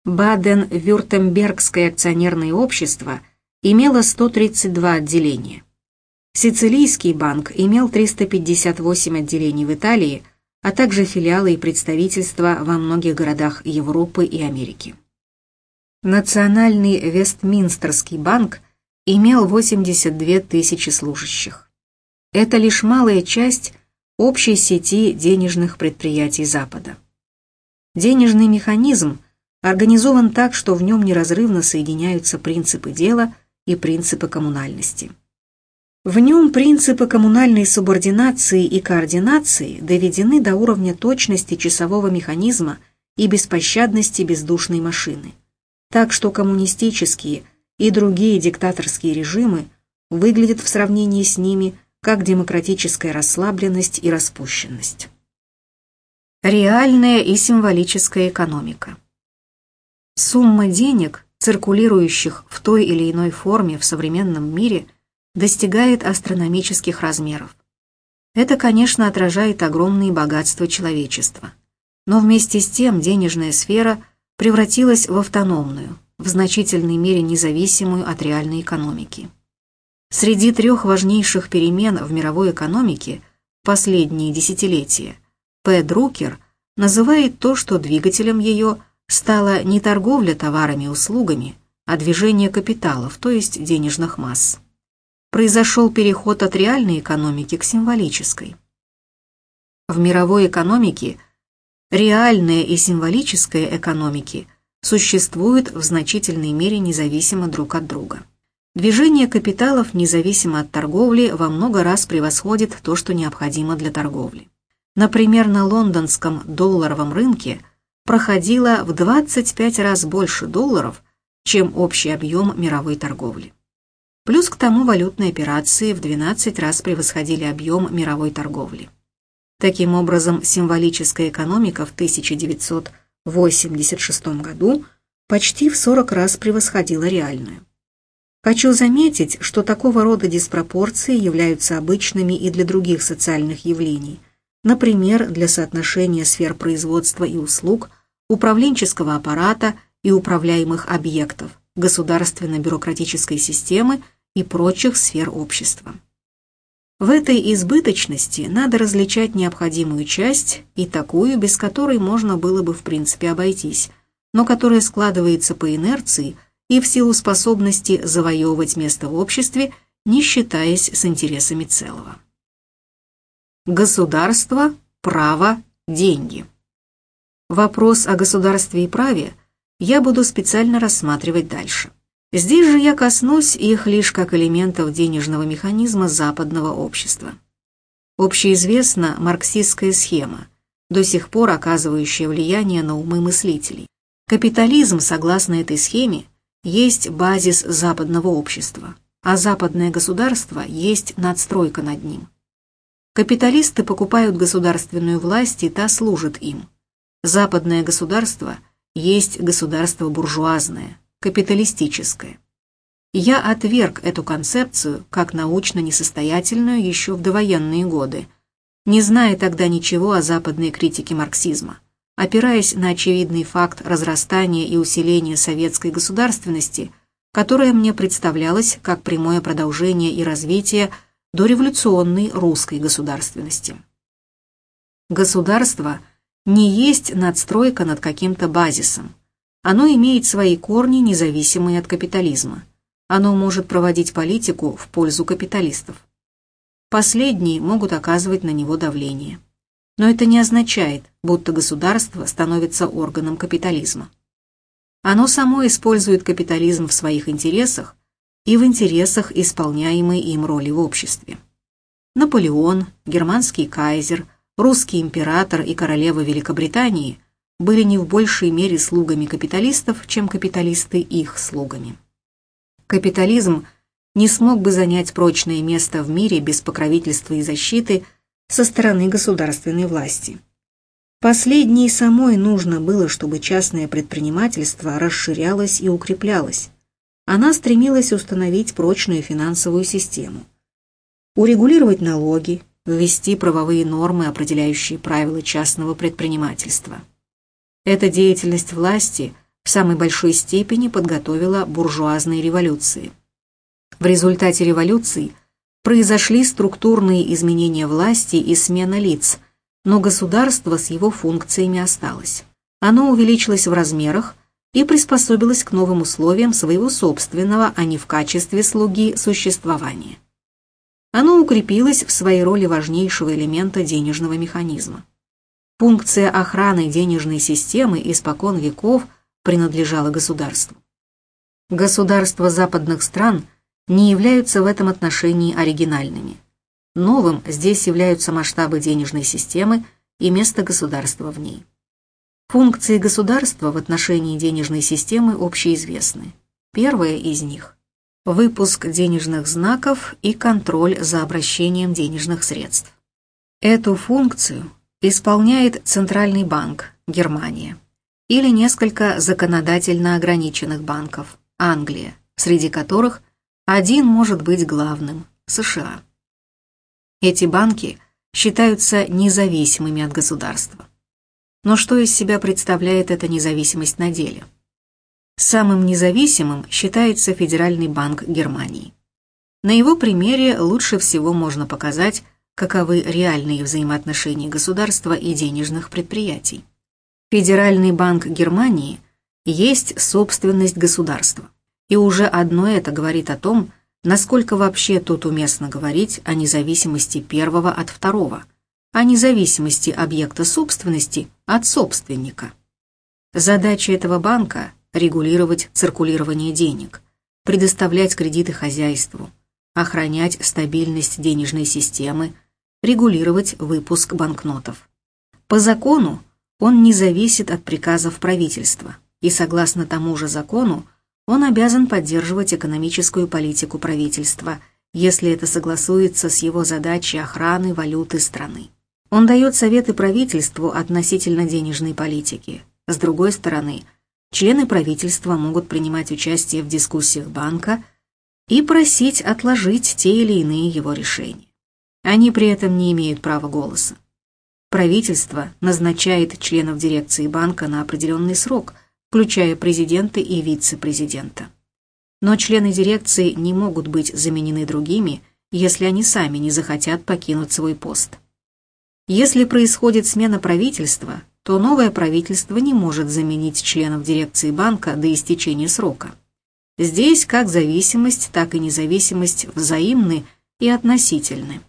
Баден-Вюртембергское акционерное общество имело 132 отделения. Сицилийский банк имел 358 отделений в Италии, а также филиалы и представительства во многих городах Европы и Америки. Национальный Вестминстерский банк имел 82 тысячи служащих. Это лишь малая часть общей сети денежных предприятий Запада. Денежный механизм организован так, что в нем неразрывно соединяются принципы дела и принципы коммунальности. В нем принципы коммунальной субординации и координации доведены до уровня точности часового механизма и беспощадности бездушной машины. Так что коммунистические и другие диктаторские режимы выглядят в сравнении с ними как демократическая расслабленность и распущенность. Реальная и символическая экономика. Сумма денег, циркулирующих в той или иной форме в современном мире – достигает астрономических размеров. Это, конечно, отражает огромные богатства человечества. Но вместе с тем денежная сфера превратилась в автономную, в значительной мере независимую от реальной экономики. Среди трех важнейших перемен в мировой экономике последние десятилетия П. Друкер называет то, что двигателем ее стала не торговля товарами и услугами, а движение капиталов, то есть денежных масс произошел переход от реальной экономики к символической. В мировой экономике реальная и символическая экономики существуют в значительной мере независимо друг от друга. Движение капиталов независимо от торговли во много раз превосходит то, что необходимо для торговли. Например, на лондонском долларовом рынке проходило в 25 раз больше долларов, чем общий объем мировой торговли. Плюс к тому валютные операции в 12 раз превосходили объем мировой торговли. Таким образом, символическая экономика в 1986 году почти в 40 раз превосходила реальную. Хочу заметить, что такого рода диспропорции являются обычными и для других социальных явлений, например, для соотношения сфер производства и услуг, управленческого аппарата и управляемых объектов, государственно-бюрократической системы – и прочих сфер общества. В этой избыточности надо различать необходимую часть и такую, без которой можно было бы в принципе обойтись, но которая складывается по инерции и в силу способности завоевывать место в обществе, не считаясь с интересами целого. Государство, право, деньги – Вопрос о государстве и праве я буду специально рассматривать дальше. Здесь же я коснусь их лишь как элементов денежного механизма западного общества. Общеизвестна марксистская схема, до сих пор оказывающая влияние на умы мыслителей. Капитализм, согласно этой схеме, есть базис западного общества, а западное государство есть надстройка над ним. Капиталисты покупают государственную власть, и та служит им. Западное государство есть государство буржуазное, капиталистическое. Я отверг эту концепцию как научно несостоятельную еще в довоенные годы, не зная тогда ничего о западной критике марксизма. Опираясь на очевидный факт разрастания и усиления советской государственности, которая мне представлялась как прямое продолжение и развитие дореволюционной русской государственности. Государство не есть надстройка над каким-то базисом. Оно имеет свои корни, независимые от капитализма. Оно может проводить политику в пользу капиталистов. Последние могут оказывать на него давление. Но это не означает, будто государство становится органом капитализма. Оно само использует капитализм в своих интересах и в интересах исполняемой им роли в обществе. Наполеон, германский кайзер, русский император и королева Великобритании были не в большей мере слугами капиталистов, чем капиталисты их слугами. Капитализм не смог бы занять прочное место в мире без покровительства и защиты со стороны государственной власти. Последней самой нужно было, чтобы частное предпринимательство расширялось и укреплялось. Она стремилась установить прочную финансовую систему, урегулировать налоги, ввести правовые нормы, определяющие правила частного предпринимательства. Эта деятельность власти – в самой большой степени подготовила буржуазные революции. В результате революций произошли структурные изменения власти и смена лиц, но государство с его функциями осталось. Оно увеличилось в размерах и приспособилось к новым условиям своего собственного, а не в качестве слуги существования. Оно укрепилось в своей роли важнейшего элемента денежного механизма. Функция охраны денежной системы испокон веков – принадлежало государству. Государства западных стран не являются в этом отношении оригинальными. Новым здесь являются масштабы денежной системы и место государства в ней. Функции государства в отношении денежной системы общеизвестны. Первая из них – выпуск денежных знаков и контроль за обращением денежных средств. Эту функцию исполняет Центральный банк, Германия или несколько законодательно ограниченных банков, Англия, среди которых один может быть главным – США. Эти банки считаются независимыми от государства. Но что из себя представляет эта независимость на деле? Самым независимым считается Федеральный банк Германии. На его примере лучше всего можно показать, каковы реальные взаимоотношения государства и денежных предприятий. Федеральный банк Германии есть собственность государства. И уже одно это говорит о том, насколько вообще тут уместно говорить о независимости первого от второго, о независимости объекта собственности от собственника. Задача этого банка – регулировать циркулирование денег, предоставлять кредиты хозяйству, охранять стабильность денежной системы, регулировать выпуск банкнотов. По закону он не зависит от приказов правительства, и согласно тому же закону, он обязан поддерживать экономическую политику правительства, если это согласуется с его задачей охраны валюты страны. Он дает советы правительству относительно денежной политики. С другой стороны, члены правительства могут принимать участие в дискуссиях банка и просить отложить те или иные его решения. Они при этом не имеют права голоса. Правительство назначает членов дирекции банка на определенный срок, включая президента и вице-президента. Но члены дирекции не могут быть заменены другими, если они сами не захотят покинуть свой пост. Если происходит смена правительства, то новое правительство не может заменить членов дирекции банка до истечения срока. Здесь как зависимость, так и независимость взаимны и относительны.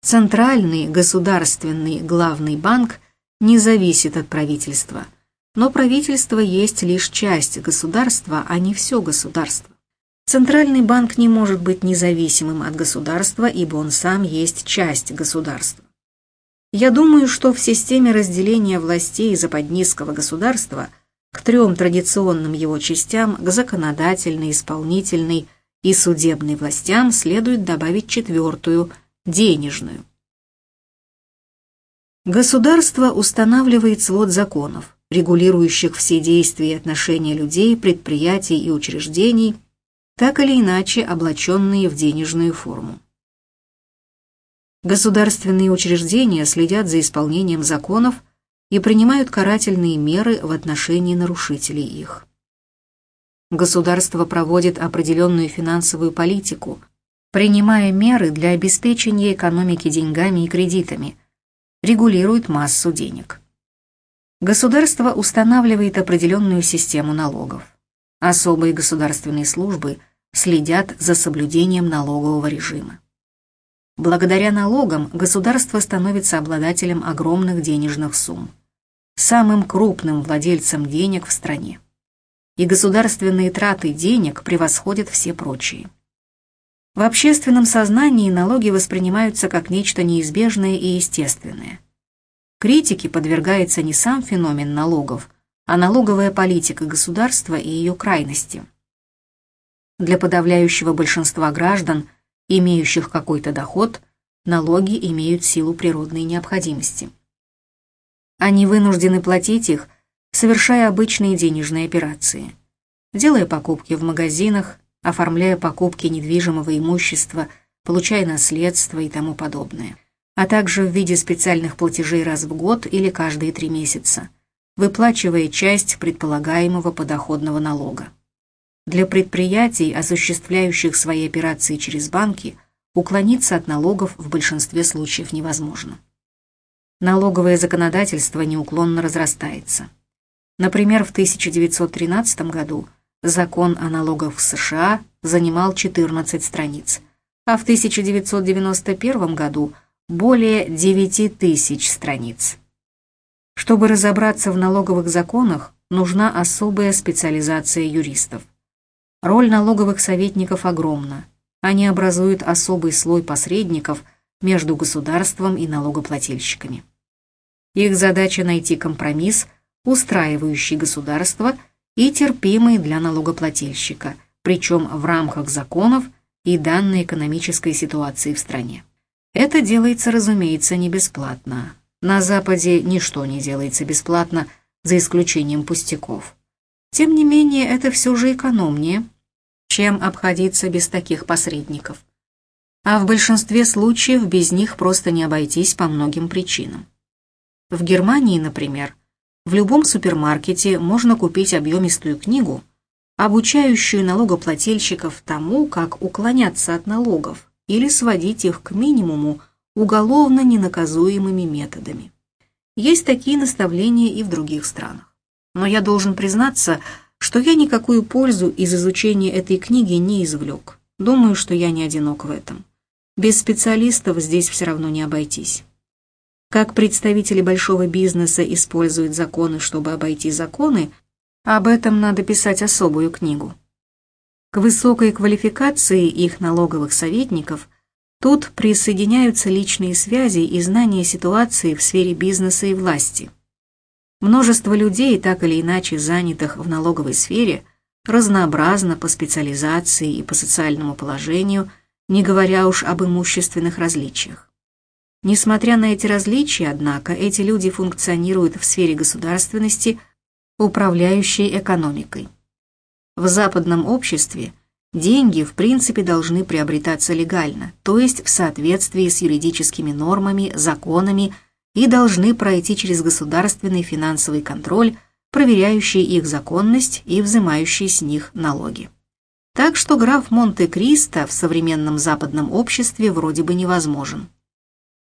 Центральный государственный главный банк не зависит от правительства. Но правительство есть лишь часть государства, а не все государство. Центральный банк не может быть независимым от государства, ибо он сам есть часть государства. Я думаю, что в системе разделения властей западнистского государства к трем традиционным его частям, к законодательной, исполнительной и судебной властям следует добавить четвертую – денежную. Государство устанавливает свод законов, регулирующих все действия и отношения людей, предприятий и учреждений, так или иначе облаченные в денежную форму. Государственные учреждения следят за исполнением законов и принимают карательные меры в отношении нарушителей их. Государство проводит определенную финансовую политику, принимая меры для обеспечения экономики деньгами и кредитами, регулирует массу денег. Государство устанавливает определенную систему налогов. Особые государственные службы следят за соблюдением налогового режима. Благодаря налогам государство становится обладателем огромных денежных сумм, самым крупным владельцем денег в стране и государственные траты денег превосходят все прочие. В общественном сознании налоги воспринимаются как нечто неизбежное и естественное. Критике подвергается не сам феномен налогов, а налоговая политика государства и ее крайности. Для подавляющего большинства граждан, имеющих какой-то доход, налоги имеют силу природной необходимости. Они вынуждены платить их – совершая обычные денежные операции, делая покупки в магазинах, оформляя покупки недвижимого имущества, получая наследство и тому подобное, а также в виде специальных платежей раз в год или каждые три месяца, выплачивая часть предполагаемого подоходного налога. Для предприятий, осуществляющих свои операции через банки, уклониться от налогов в большинстве случаев невозможно. Налоговое законодательство неуклонно разрастается. Например, в 1913 году закон о налогах в США занимал 14 страниц, а в 1991 году более 9 тысяч страниц. Чтобы разобраться в налоговых законах, нужна особая специализация юристов. Роль налоговых советников огромна. Они образуют особый слой посредников между государством и налогоплательщиками. Их задача найти компромисс – устраивающий государство и терпимый для налогоплательщика, причем в рамках законов и данной экономической ситуации в стране. Это делается, разумеется, не бесплатно. На Западе ничто не делается бесплатно, за исключением пустяков. Тем не менее, это все же экономнее, чем обходиться без таких посредников. А в большинстве случаев без них просто не обойтись по многим причинам. В Германии, например, в любом супермаркете можно купить объемистую книгу, обучающую налогоплательщиков тому, как уклоняться от налогов или сводить их к минимуму уголовно ненаказуемыми методами. Есть такие наставления и в других странах. Но я должен признаться, что я никакую пользу из изучения этой книги не извлек. Думаю, что я не одинок в этом. Без специалистов здесь все равно не обойтись. Как представители большого бизнеса используют законы, чтобы обойти законы, об этом надо писать особую книгу. К высокой квалификации их налоговых советников тут присоединяются личные связи и знания ситуации в сфере бизнеса и власти. Множество людей, так или иначе занятых в налоговой сфере, разнообразно по специализации и по социальному положению, не говоря уж об имущественных различиях. Несмотря на эти различия, однако, эти люди функционируют в сфере государственности, управляющей экономикой. В западном обществе деньги в принципе должны приобретаться легально, то есть в соответствии с юридическими нормами, законами и должны пройти через государственный финансовый контроль, проверяющий их законность и взимающий с них налоги. Так что граф Монте-Кристо в современном западном обществе вроде бы невозможен.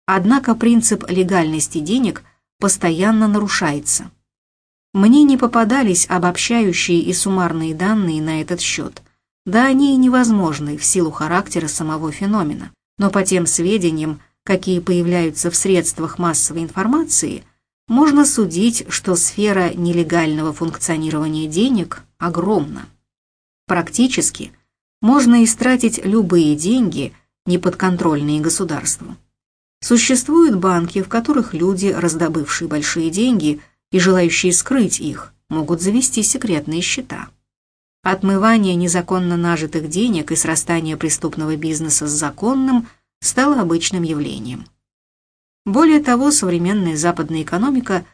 Однако принцип легальности денег постоянно нарушается. Мне не попадались обобщающие и суммарные данные на этот счет. Да они и невозможны в силу характера самого феномена. Но по тем сведениям, какие появляются в средствах массовой информации, можно судить, что сфера нелегального функционирования денег огромна. Практически можно истратить любые деньги, неподконтрольные государству. Существуют банки, в которых люди, раздобывшие большие деньги и желающие скрыть их, могут завести секретные счета. Отмывание незаконно нажитых денег и срастание преступного бизнеса с законным стало обычным явлением. Более того, современная западная экономика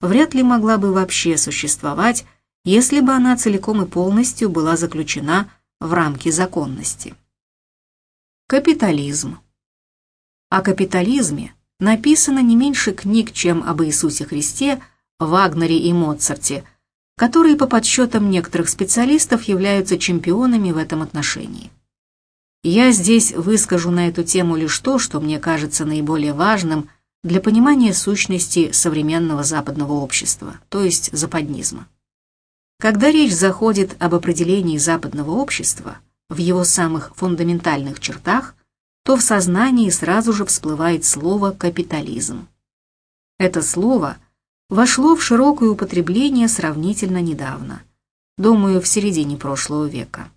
вряд ли могла бы вообще существовать, если бы она целиком и полностью была заключена в рамки законности. Капитализм. О капитализме написано не меньше книг, чем об Иисусе Христе, Вагнере и Моцарте, которые по подсчетам некоторых специалистов являются чемпионами в этом отношении. Я здесь выскажу на эту тему лишь то, что мне кажется наиболее важным для понимания сущности современного западного общества, то есть западнизма. Когда речь заходит об определении западного общества в его самых фундаментальных чертах, то в сознании сразу же всплывает слово «капитализм». Это слово вошло в широкое употребление сравнительно недавно, думаю, в середине прошлого века.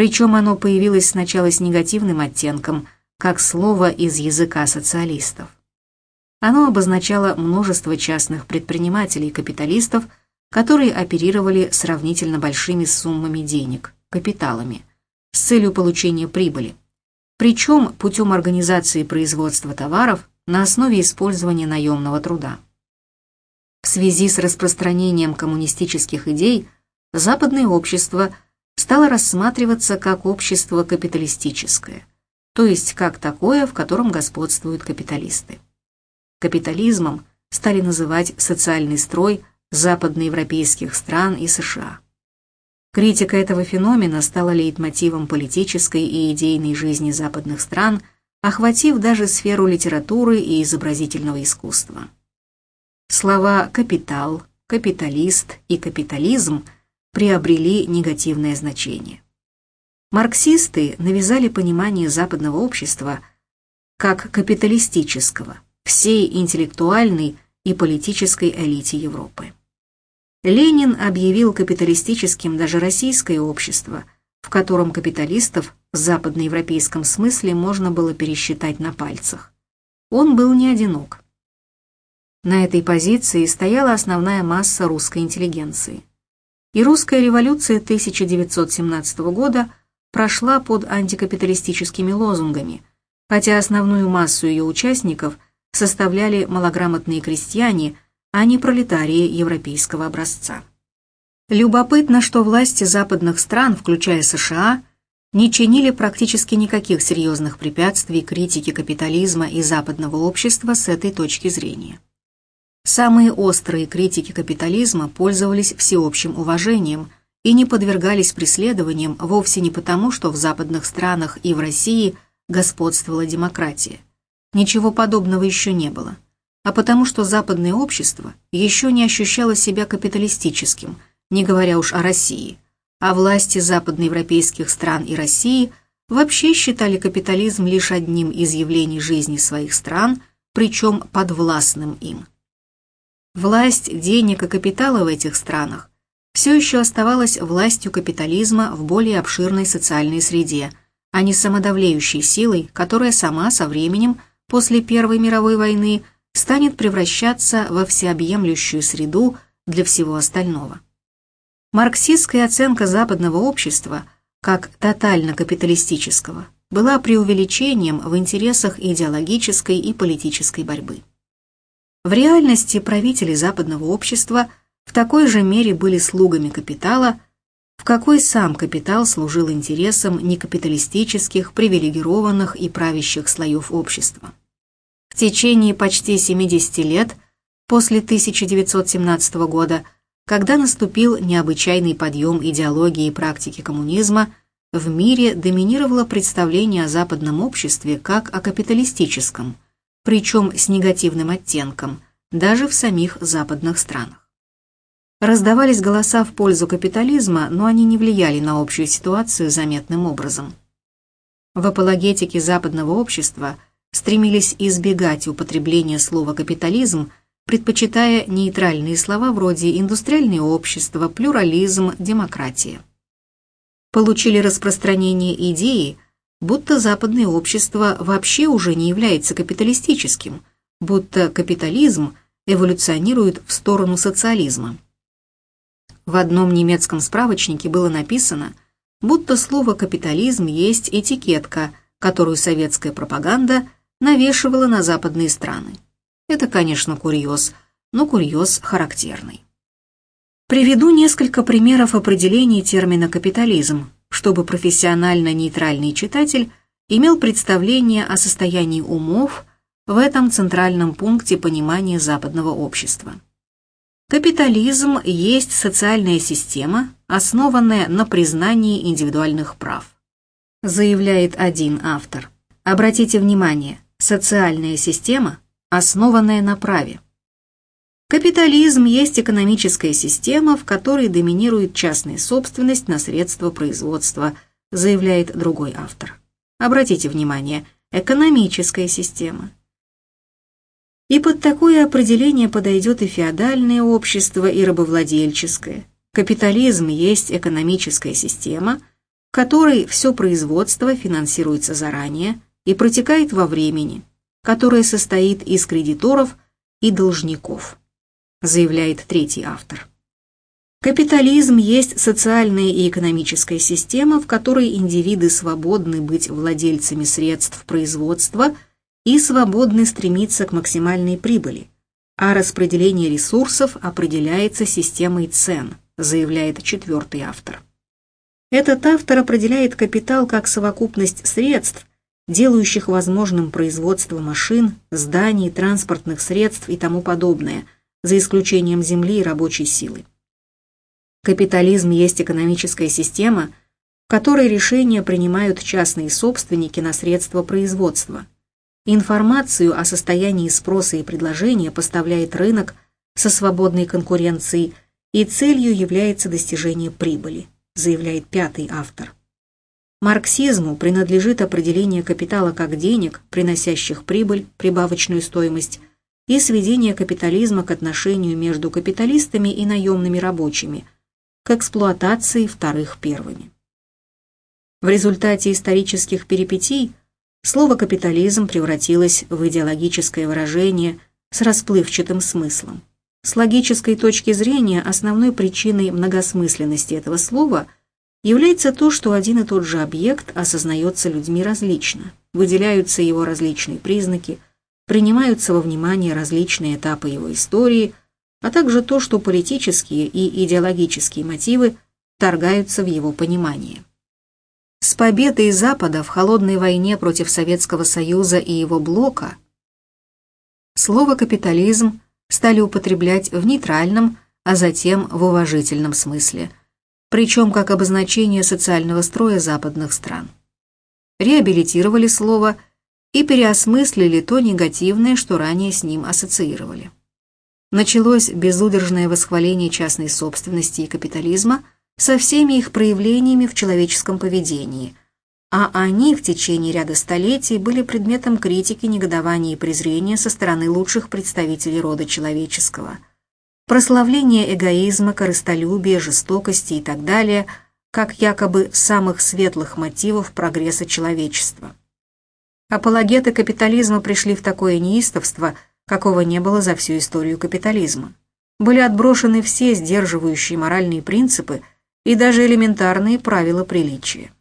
Причем оно появилось сначала с негативным оттенком, как слово из языка социалистов. Оно обозначало множество частных предпринимателей-капиталистов, которые оперировали сравнительно большими суммами денег, капиталами, с целью получения прибыли, причем путем организации производства товаров на основе использования наемного труда. В связи с распространением коммунистических идей западное общество стало рассматриваться как общество капиталистическое, то есть как такое, в котором господствуют капиталисты. Капитализмом стали называть социальный строй западноевропейских стран и США. Критика этого феномена стала лейтмотивом политической и идейной жизни западных стран, охватив даже сферу литературы и изобразительного искусства. Слова «капитал», «капиталист» и «капитализм» приобрели негативное значение. Марксисты навязали понимание западного общества как капиталистического – всей интеллектуальной и политической элите Европы. Ленин объявил капиталистическим даже российское общество, в котором капиталистов в западноевропейском смысле можно было пересчитать на пальцах. Он был не одинок. На этой позиции стояла основная масса русской интеллигенции. И русская революция 1917 года прошла под антикапиталистическими лозунгами, хотя основную массу ее участников – составляли малограмотные крестьяне, а не пролетарии европейского образца. Любопытно, что власти западных стран, включая США, не чинили практически никаких серьезных препятствий критике капитализма и западного общества с этой точки зрения. Самые острые критики капитализма пользовались всеобщим уважением и не подвергались преследованиям вовсе не потому, что в западных странах и в России господствовала демократия. Ничего подобного еще не было. А потому что западное общество еще не ощущало себя капиталистическим, не говоря уж о России. А власти западноевропейских стран и России вообще считали капитализм лишь одним из явлений жизни своих стран, причем подвластным им. Власть денег и капитала в этих странах все еще оставалась властью капитализма в более обширной социальной среде, а не самодавлеющей силой, которая сама со временем – после Первой мировой войны станет превращаться во всеобъемлющую среду для всего остального. Марксистская оценка западного общества как тотально-капиталистического была преувеличением в интересах идеологической и политической борьбы. В реальности правители западного общества в такой же мере были слугами капитала, в какой сам капитал служил интересам некапиталистических, привилегированных и правящих слоев общества. В течение почти 70 лет после 1917 года, когда наступил необычайный подъем идеологии и практики коммунизма, в мире доминировало представление о западном обществе как о капиталистическом, причем с негативным оттенком, даже в самих западных странах. Раздавались голоса в пользу капитализма, но они не влияли на общую ситуацию заметным образом. В апологетике западного общества – стремились избегать употребления слова «капитализм», предпочитая нейтральные слова вроде «индустриальное общество», «плюрализм», «демократия». Получили распространение идеи, будто западное общество вообще уже не является капиталистическим, будто капитализм эволюционирует в сторону социализма. В одном немецком справочнике было написано, будто слово «капитализм» есть этикетка, которую советская пропаганда навешивала на западные страны. Это, конечно, курьез, но курьез характерный. Приведу несколько примеров определений термина «капитализм», чтобы профессионально-нейтральный читатель имел представление о состоянии умов в этом центральном пункте понимания западного общества. Капитализм есть социальная система, основанная на признании индивидуальных прав. Заявляет один автор. Обратите внимание, социальная система, основанная на праве. Капитализм есть экономическая система, в которой доминирует частная собственность на средства производства, заявляет другой автор. Обратите внимание, экономическая система. И под такое определение подойдет и феодальное общество, и рабовладельческое. Капитализм есть экономическая система, в которой все производство финансируется заранее и протекает во времени, которая состоит из кредиторов и должников, заявляет третий автор. Капитализм есть социальная и экономическая система, в которой индивиды свободны быть владельцами средств производства – и свободны стремиться к максимальной прибыли, а распределение ресурсов определяется системой цен, заявляет четвертый автор. Этот автор определяет капитал как совокупность средств, делающих возможным производство машин, зданий, транспортных средств и тому подобное, за исключением земли и рабочей силы. Капитализм есть экономическая система, в которой решения принимают частные собственники на средства производства – Информацию о состоянии спроса и предложения поставляет рынок со свободной конкуренцией, и целью является достижение прибыли, заявляет пятый автор. Марксизму принадлежит определение капитала как денег, приносящих прибыль, прибавочную стоимость, и сведение капитализма к отношению между капиталистами и наемными рабочими, к эксплуатации вторых первыми. В результате исторических перипетий Слово «капитализм» превратилось в идеологическое выражение с расплывчатым смыслом. С логической точки зрения основной причиной многосмысленности этого слова является то, что один и тот же объект осознается людьми различно, выделяются его различные признаки, принимаются во внимание различные этапы его истории, а также то, что политические и идеологические мотивы торгаются в его понимание. С победой Запада в холодной войне против Советского Союза и его блока слово «капитализм» стали употреблять в нейтральном, а затем в уважительном смысле, причем как обозначение социального строя западных стран. Реабилитировали слово и переосмыслили то негативное, что ранее с ним ассоциировали. Началось безудержное восхваление частной собственности и капитализма – со всеми их проявлениями в человеческом поведении, а они в течение ряда столетий были предметом критики, негодования и презрения со стороны лучших представителей рода человеческого. Прославление эгоизма, корыстолюбия, жестокости и так далее, как якобы самых светлых мотивов прогресса человечества. Апологеты капитализма пришли в такое неистовство, какого не было за всю историю капитализма. Были отброшены все сдерживающие моральные принципы, и даже элементарные правила приличия.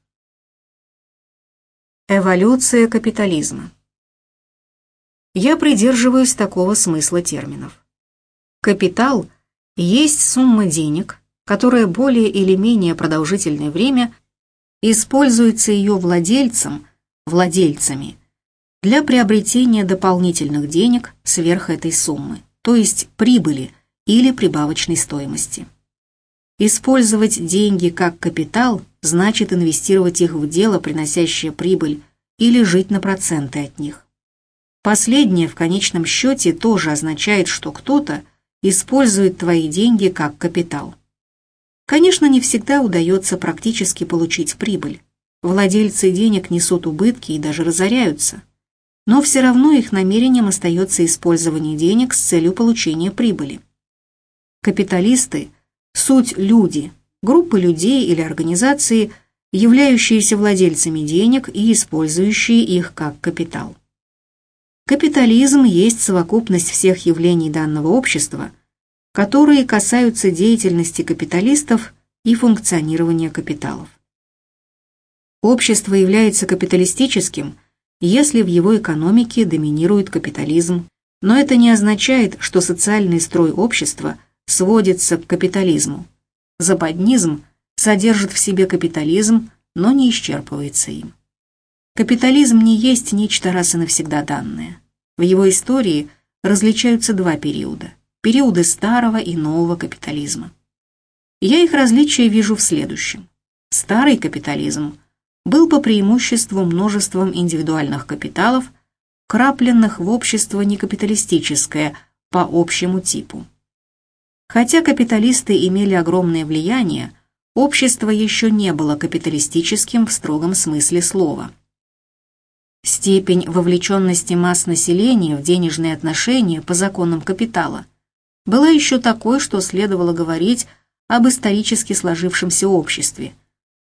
Эволюция капитализма. Я придерживаюсь такого смысла терминов. Капитал есть сумма денег, которая более или менее продолжительное время используется ее владельцем, владельцами, для приобретения дополнительных денег сверх этой суммы, то есть прибыли или прибавочной стоимости. Использовать деньги как капитал значит инвестировать их в дело, приносящее прибыль, или жить на проценты от них. Последнее в конечном счете тоже означает, что кто-то использует твои деньги как капитал. Конечно, не всегда удается практически получить прибыль. Владельцы денег несут убытки и даже разоряются. Но все равно их намерением остается использование денег с целью получения прибыли. Капиталисты – суть люди, группы людей или организации, являющиеся владельцами денег и использующие их как капитал. Капитализм есть совокупность всех явлений данного общества, которые касаются деятельности капиталистов и функционирования капиталов. Общество является капиталистическим, если в его экономике доминирует капитализм, но это не означает, что социальный строй общества сводится к капитализму. Западнизм содержит в себе капитализм, но не исчерпывается им. Капитализм не есть нечто раз и навсегда данное. В его истории различаются два периода – периоды старого и нового капитализма. Я их различия вижу в следующем. Старый капитализм был по преимуществу множеством индивидуальных капиталов, крапленных в общество некапиталистическое по общему типу. Хотя капиталисты имели огромное влияние, общество еще не было капиталистическим в строгом смысле слова. Степень вовлеченности масс населения в денежные отношения по законам капитала была еще такой, что следовало говорить об исторически сложившемся обществе,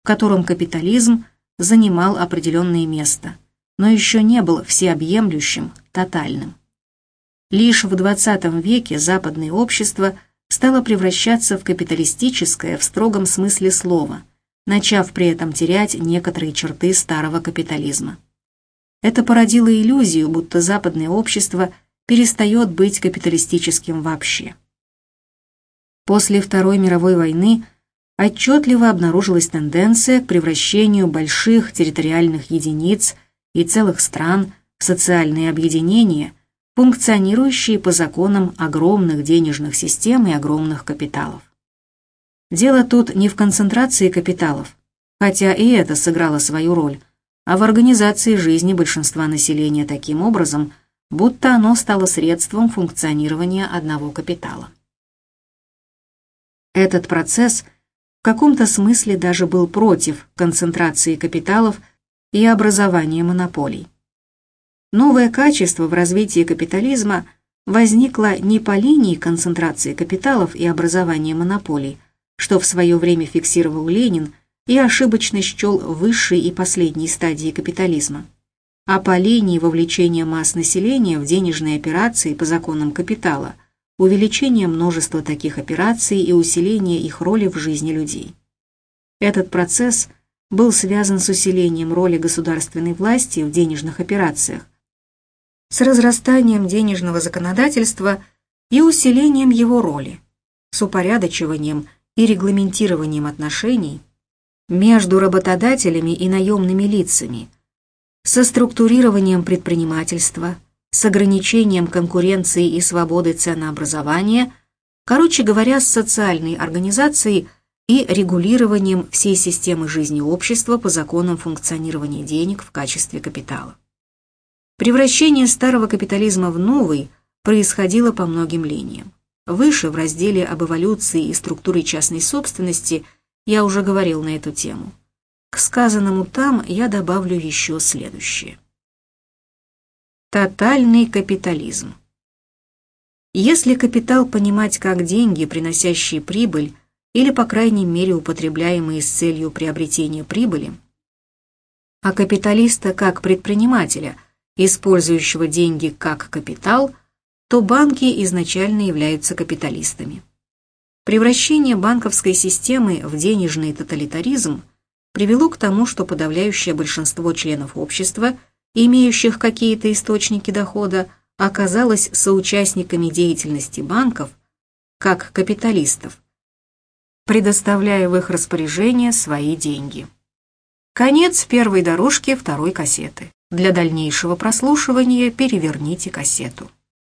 в котором капитализм занимал определенное место, но еще не был всеобъемлющим, тотальным. Лишь в XX веке западное общество стало превращаться в капиталистическое в строгом смысле слова, начав при этом терять некоторые черты старого капитализма. Это породило иллюзию, будто западное общество перестает быть капиталистическим вообще. После Второй мировой войны отчетливо обнаружилась тенденция к превращению больших территориальных единиц и целых стран в социальные объединения, функционирующие по законам огромных денежных систем и огромных капиталов. Дело тут не в концентрации капиталов, хотя и это сыграло свою роль, а в организации жизни большинства населения таким образом, будто оно стало средством функционирования одного капитала. Этот процесс каком-то смысле даже был против концентрации капиталов и образования монополий. Новое качество в развитии капитализма возникло не по линии концентрации капиталов и образования монополий, что в свое время фиксировал Ленин и ошибочно счел высшей и последней стадии капитализма, а по линии вовлечения масс населения в денежные операции по законам капитала – увеличение множества таких операций и усиление их роли в жизни людей. Этот процесс был связан с усилением роли государственной власти в денежных операциях, с разрастанием денежного законодательства и усилением его роли, с упорядочиванием и регламентированием отношений между работодателями и наемными лицами, со структурированием предпринимательства, с ограничением конкуренции и свободы ценообразования, короче говоря, с социальной организацией и регулированием всей системы жизни общества по законам функционирования денег в качестве капитала. Превращение старого капитализма в новый происходило по многим линиям. Выше, в разделе об эволюции и структуре частной собственности, я уже говорил на эту тему. К сказанному там я добавлю еще следующее. Тотальный капитализм. Если капитал понимать как деньги, приносящие прибыль, или, по крайней мере, употребляемые с целью приобретения прибыли, а капиталиста как предпринимателя, использующего деньги как капитал, то банки изначально являются капиталистами. Превращение банковской системы в денежный тоталитаризм привело к тому, что подавляющее большинство членов общества – имеющих какие-то источники дохода, оказалась соучастниками деятельности банков как капиталистов, предоставляя в их распоряжение свои деньги. Конец первой дорожки второй кассеты. Для дальнейшего прослушивания переверните кассету.